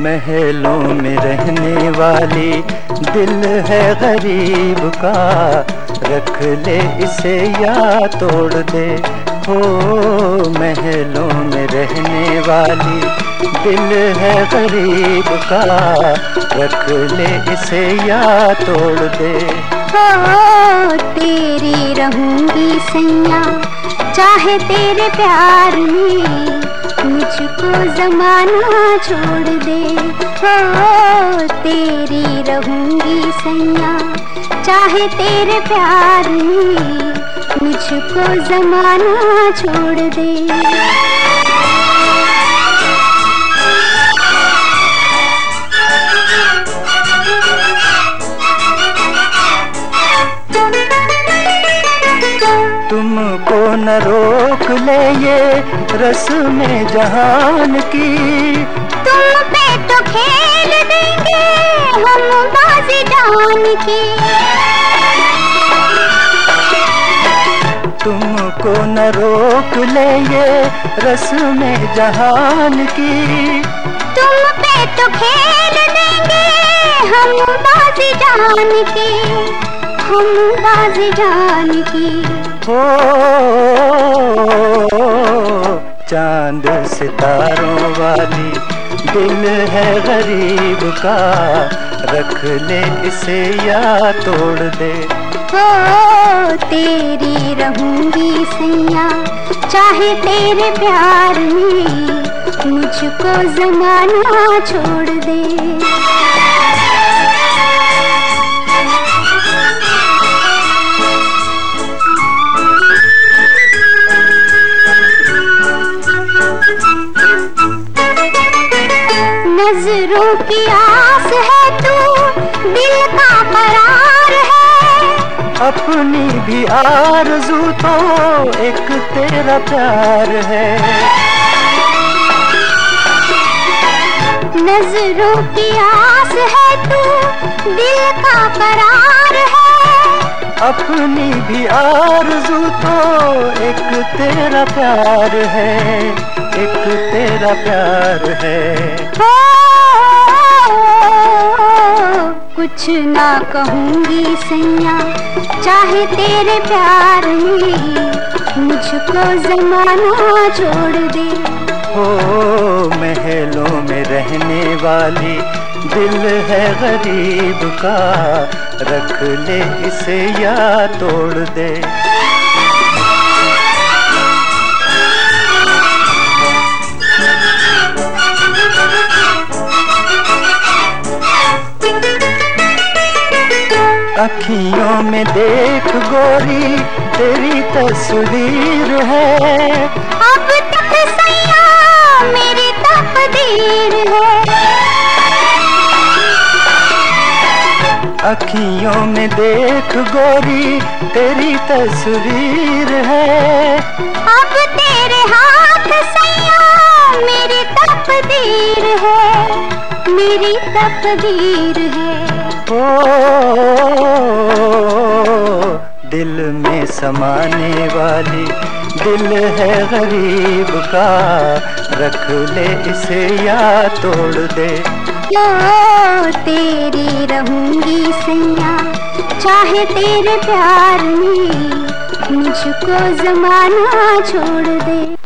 महलों में रहने वाली दिल है गरीब का, रख ले इसे या तोड़ दे। हो महलों में रहने वाली दिल है गरीब का, रख ले इसे या तोड़ दे। हो तेरी रहूँगी सैया, चाहे तेरे प्यार में जमाना छोड़ दे। हो, तेरी रहूँगी सैया। चाहे तेरे प्यार में मुझको जमाना छोड़ दे। तुमको न रोक ले ये रस में जहान की। तुम पे तो खेल देंगे हम बाजी जान की। तुमको न रोक लेंगे ये रस में जहान की। तुम पे तो खेल देंगे हम बाजी जान की। हम बाजी जान की। हो चाँद सितारों वाली दिल है गरीब का। रख ले इसे या तोड़ दे। हो तेरी रहूँगी सैया, चाहे तेरे प्यार में मुझको जमाना छोड़ दे। नज़रों की आस है तू दिल का करार है। अपनी भी आरज़ू तो एक तेरा प्यार है। नज़रों की आस है तू दिल का करार है। अपनी भी आरज़ू तो एक तेरा प्यार है एक तेरा प्यार है कुछ ना कहूँगी सैया, चाहे तेरे प्यार में मुझको जमाना छोड़ दे। ओ, महलों में रहने वाली दिल है गरीब का, रख ले इसे या तोड़ दे। अखियों में देख गोरी तेरी तस्वीर है। अब तक सैया मेरी तकदीर है। अखियों में देख गोरी तेरी तस्वीर है। अब तेरे हाथ सैया मेरी तकदीर है। मेरी तकदीर है। ओ दिल में समाने वाली, दिल है गरीब का, रख ले इसे या तोड़ दे। तेरी रहूँगी सैया, चाहे तेरे प्यार में मुझको जमाना छोड़ दे।